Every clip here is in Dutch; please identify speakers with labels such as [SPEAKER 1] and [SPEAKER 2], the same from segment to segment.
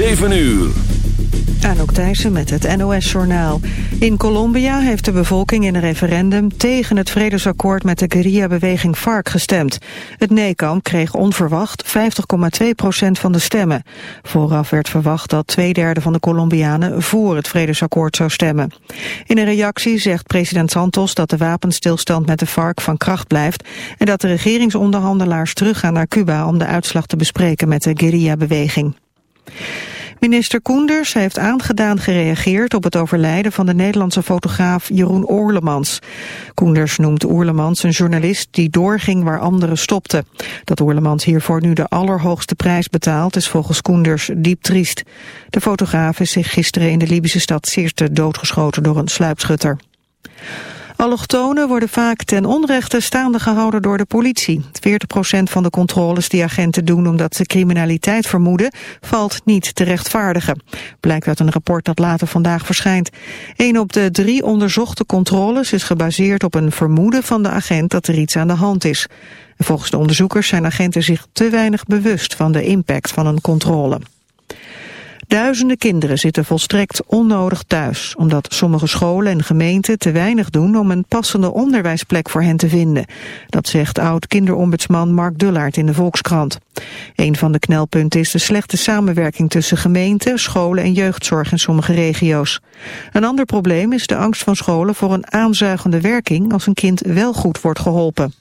[SPEAKER 1] 7 uur.
[SPEAKER 2] Anouk Thijssen met het NOS-journaal. In Colombia heeft de bevolking in een referendum tegen het vredesakkoord met de guerrilla-beweging FARC gestemd. Het nee-kamp kreeg onverwacht 50,2 procent van de stemmen. Vooraf werd verwacht dat twee derde van de Colombianen voor het vredesakkoord zou stemmen. In een reactie zegt president Santos dat de wapenstilstand met de FARC van kracht blijft en dat de regeringsonderhandelaars teruggaan naar Cuba om de uitslag te bespreken met de guerrilla-beweging. Minister Koenders heeft aangedaan gereageerd op het overlijden van de Nederlandse fotograaf Jeroen Oerlemans. Koenders noemt Oerlemans een journalist die doorging waar anderen stopten. Dat Oerlemans hiervoor nu de allerhoogste prijs betaalt is volgens Koenders diep triest. De fotograaf is zich gisteren in de Libische stad Sirte doodgeschoten door een sluipschutter. Allochtonen worden vaak ten onrechte staande gehouden door de politie. 40% van de controles die agenten doen omdat ze criminaliteit vermoeden, valt niet te rechtvaardigen. Blijkt uit een rapport dat later vandaag verschijnt. Een op de drie onderzochte controles is gebaseerd op een vermoeden van de agent dat er iets aan de hand is. volgens de onderzoekers zijn agenten zich te weinig bewust van de impact van een controle. Duizenden kinderen zitten volstrekt onnodig thuis, omdat sommige scholen en gemeenten te weinig doen om een passende onderwijsplek voor hen te vinden. Dat zegt oud-kinderombudsman Mark Dullaert in de Volkskrant. Een van de knelpunten is de slechte samenwerking tussen gemeenten, scholen en jeugdzorg in sommige regio's. Een ander probleem is de angst van scholen voor een aanzuigende werking als een kind wel goed wordt geholpen.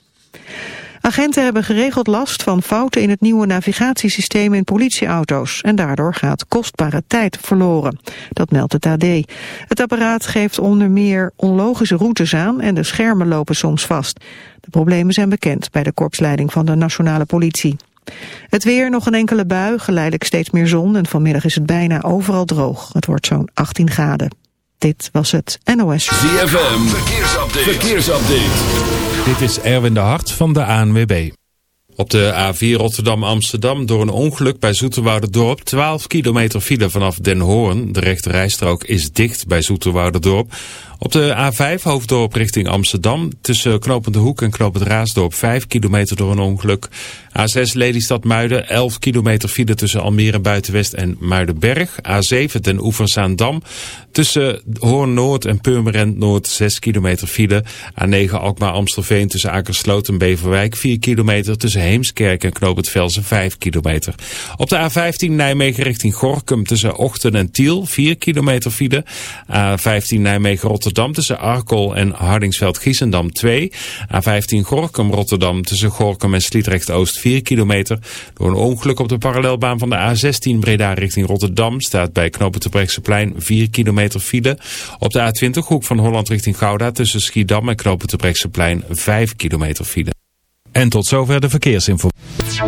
[SPEAKER 2] Agenten hebben geregeld last van fouten in het nieuwe navigatiesysteem in politieauto's. En daardoor gaat kostbare tijd verloren. Dat meldt het AD. Het apparaat geeft onder meer onlogische routes aan en de schermen lopen soms vast. De problemen zijn bekend bij de korpsleiding van de nationale politie. Het weer, nog een enkele bui, geleidelijk steeds meer zon en vanmiddag is het bijna overal droog. Het wordt zo'n 18 graden. Dit was het NOS.
[SPEAKER 1] ZFM, verkeersupdate. verkeersupdate.
[SPEAKER 3] Dit is Erwin de Hart van de ANWB. Op de A4 Rotterdam-Amsterdam door een ongeluk bij Dorp 12 kilometer file vanaf Den Hoorn. De rechte rijstrook is dicht bij Dorp. Op de A5 Hoofddorp richting Amsterdam tussen Knopende Hoek en Knopend Raasdorp 5 kilometer door een ongeluk. A6 Lelystad Muiden 11 kilometer file tussen Almere Buitenwest en Muidenberg. A7 Den Oeverzaandam tussen Hoorn Noord en Purmerend Noord 6 kilometer file. A9 Alkmaar Amstelveen tussen Akersloot en Beverwijk 4 kilometer tussen Heemskerk en Knopend Velsen 5 kilometer. Op de A15 Nijmegen richting Gorkum tussen Ochten en Tiel 4 kilometer file. A15 Nijmegen Rotterdam Rotterdam tussen Arkel en Hardingsveld-Giessendam 2. A15 Gorkum Rotterdam tussen Gorkum en Sliedrecht-Oost 4 kilometer. Door een ongeluk op de parallelbaan van de A16 Breda richting Rotterdam staat bij knopen plein 4 kilometer file. Op de A20 Hoek van Holland richting Gouda tussen Schiedam en knopen plein 5 kilometer file. En tot zover de verkeersinformatie.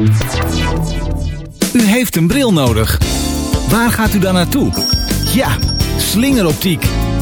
[SPEAKER 4] U heeft een bril nodig. Waar gaat u dan naartoe? Ja, slingeroptiek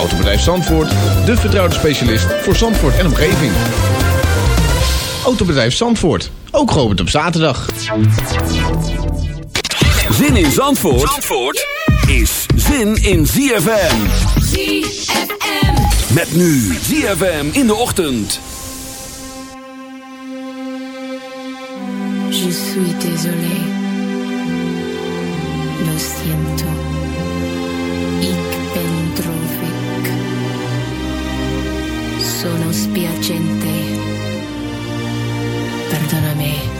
[SPEAKER 5] Autobedrijf Zandvoort, de vertrouwde specialist voor Zandvoort en omgeving. Autobedrijf Zandvoort, ook geopend op zaterdag.
[SPEAKER 1] Zin in Zandvoort, is zin in ZFM. ZFM. Met nu ZFM in de ochtend.
[SPEAKER 6] Je suis désolé.
[SPEAKER 7] Lo siento. sono spiacente.
[SPEAKER 6] Perdonami.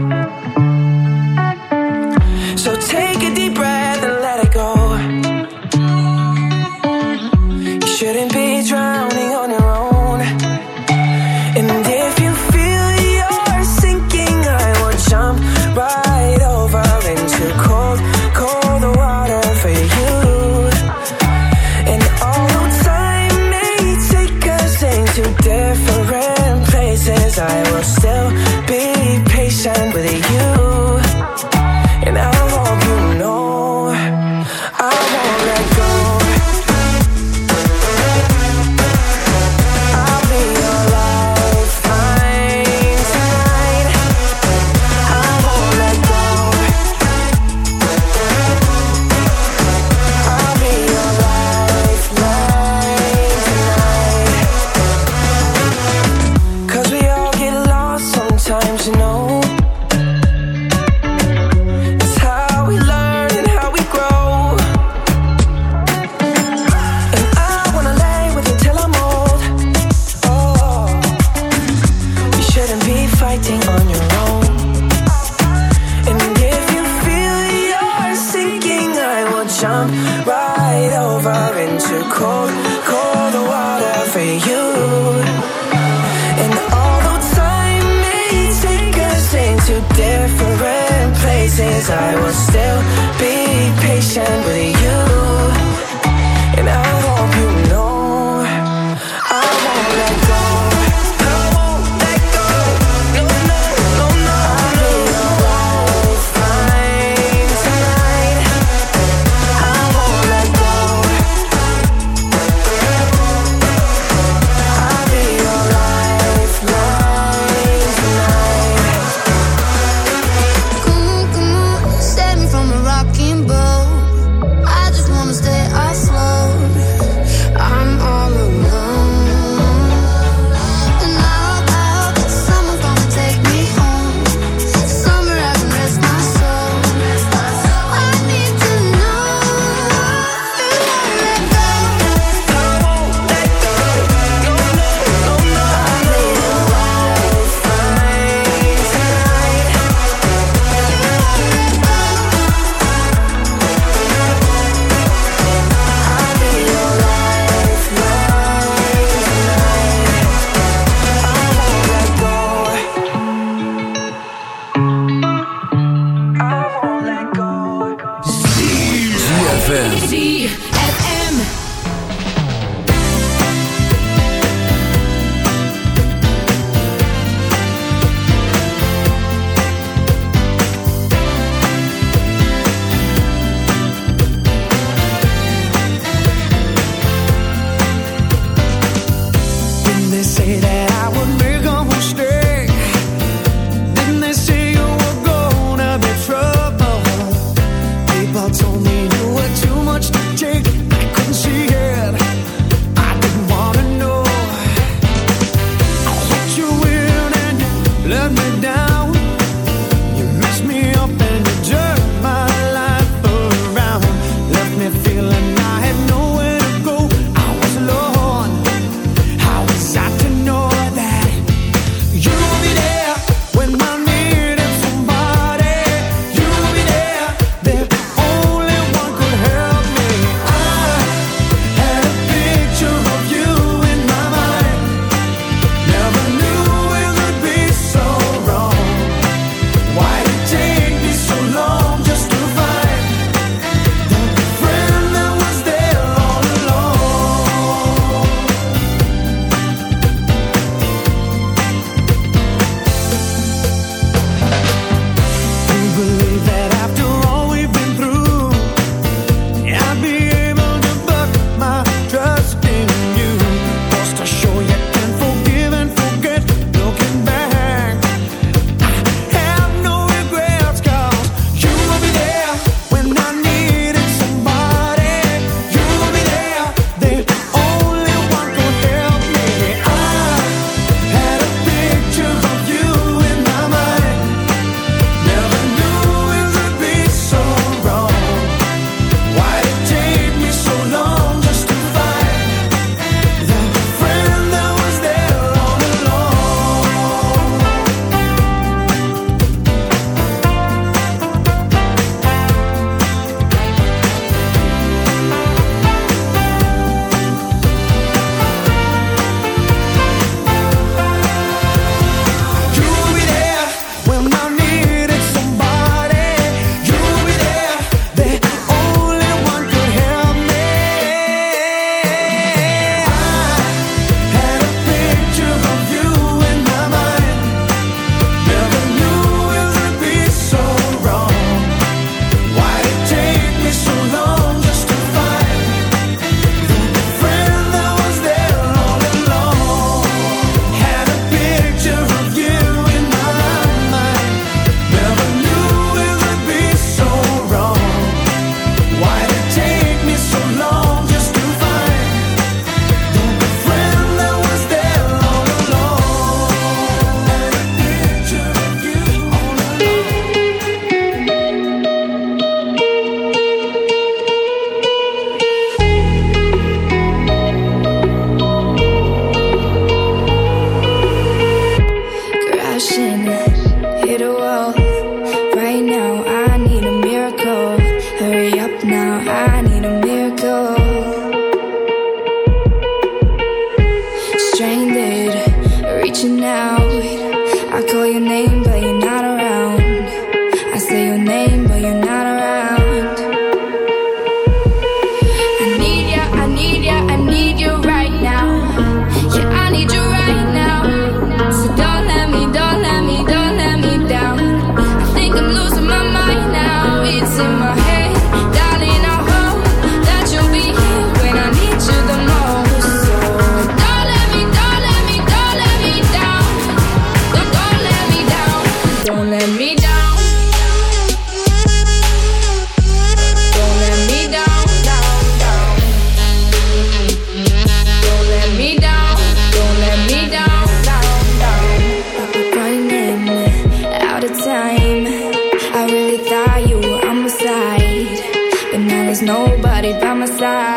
[SPEAKER 6] my side.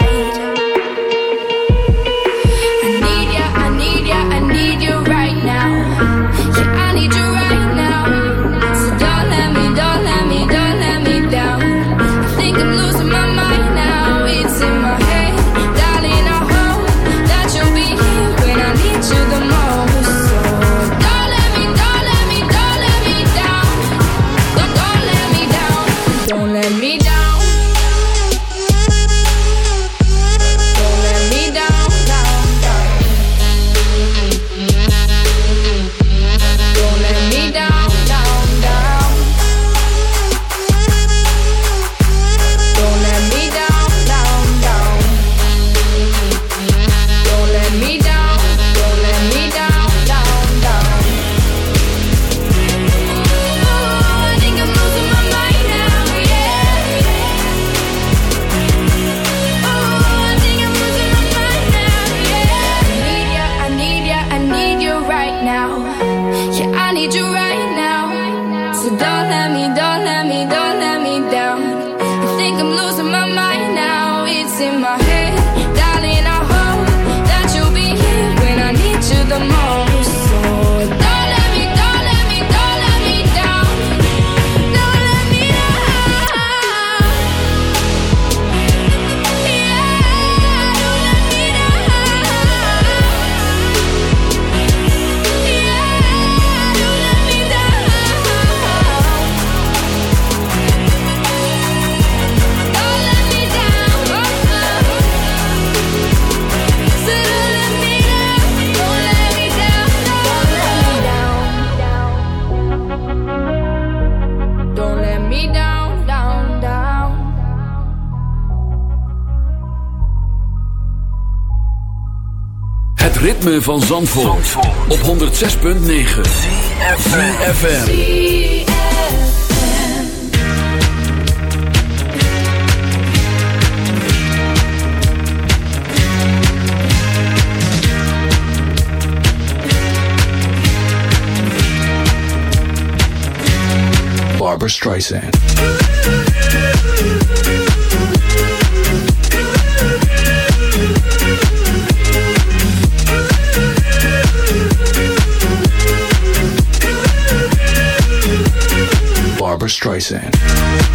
[SPEAKER 1] Van Zandvoort, op 106.9 CFFM Barbara Streisand Streisand.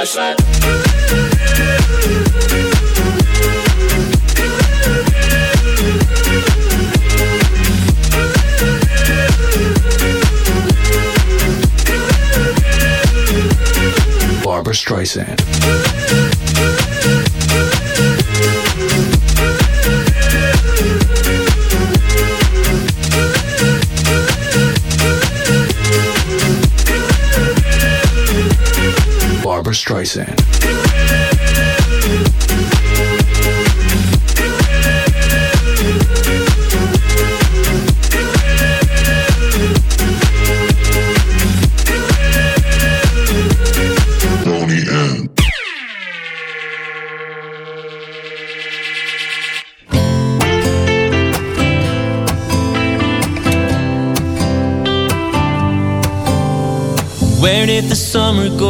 [SPEAKER 6] Streisand.
[SPEAKER 8] Barbara Streisand. Streisand.
[SPEAKER 9] summer go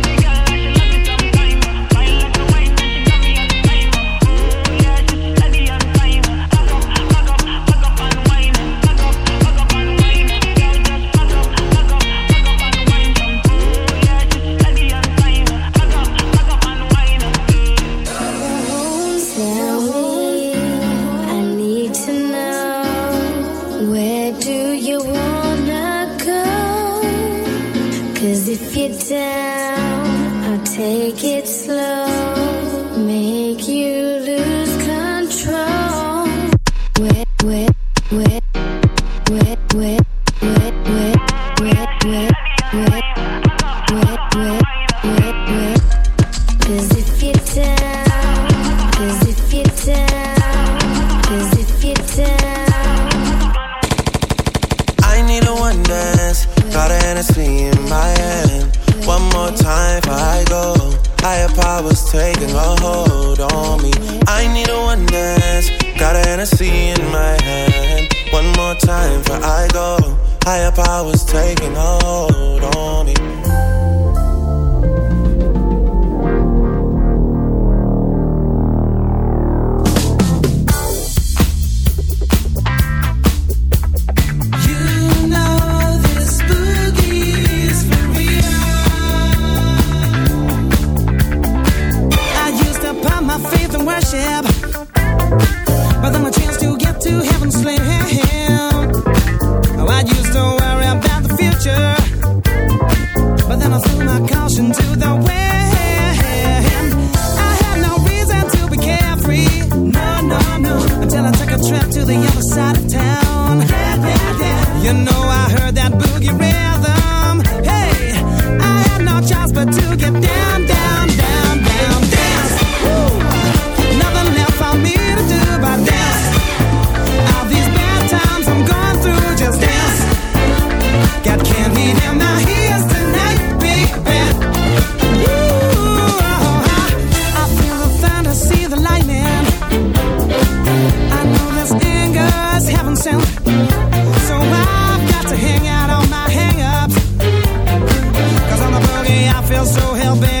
[SPEAKER 10] feel so
[SPEAKER 1] hell-bent.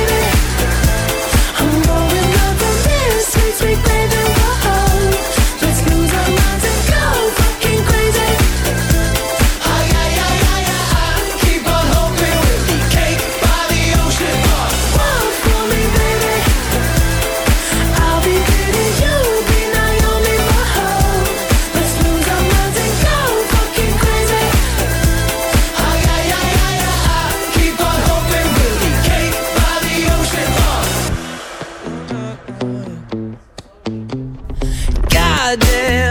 [SPEAKER 9] goddamn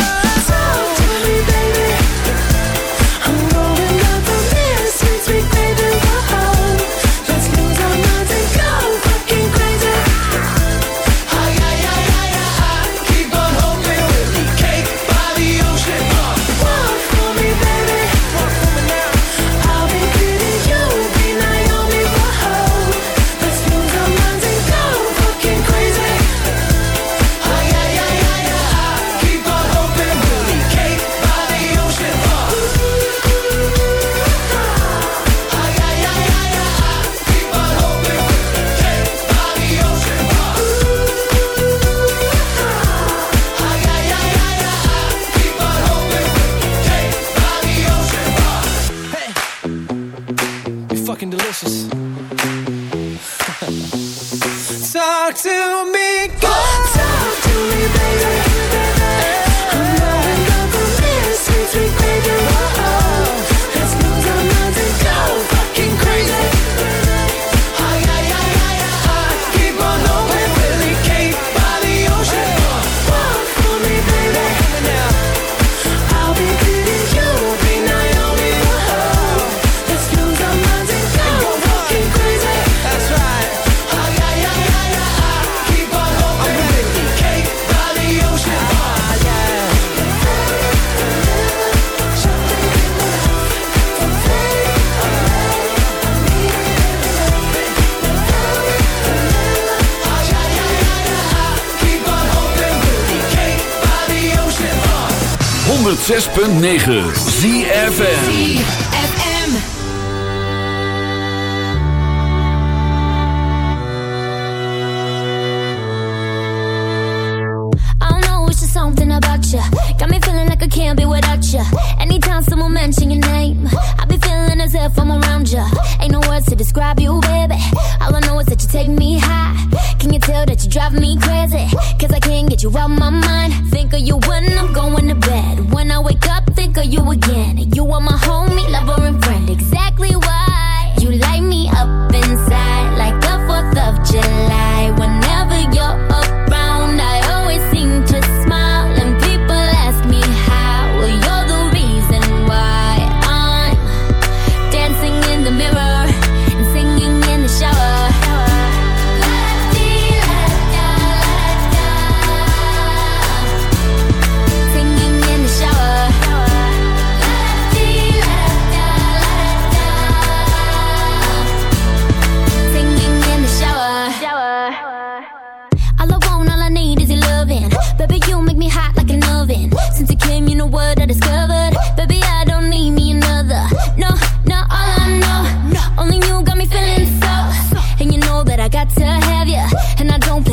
[SPEAKER 1] 106.9
[SPEAKER 7] ZFN Something about ya got me feeling like I can't be without ya Any time someone mention your name, I'll be feeling as if I'm around ya Ain't no words to describe you, baby. All I know is that you take me high. Can you tell that you drive me crazy? Cause I can't get you out my mind. Think are you when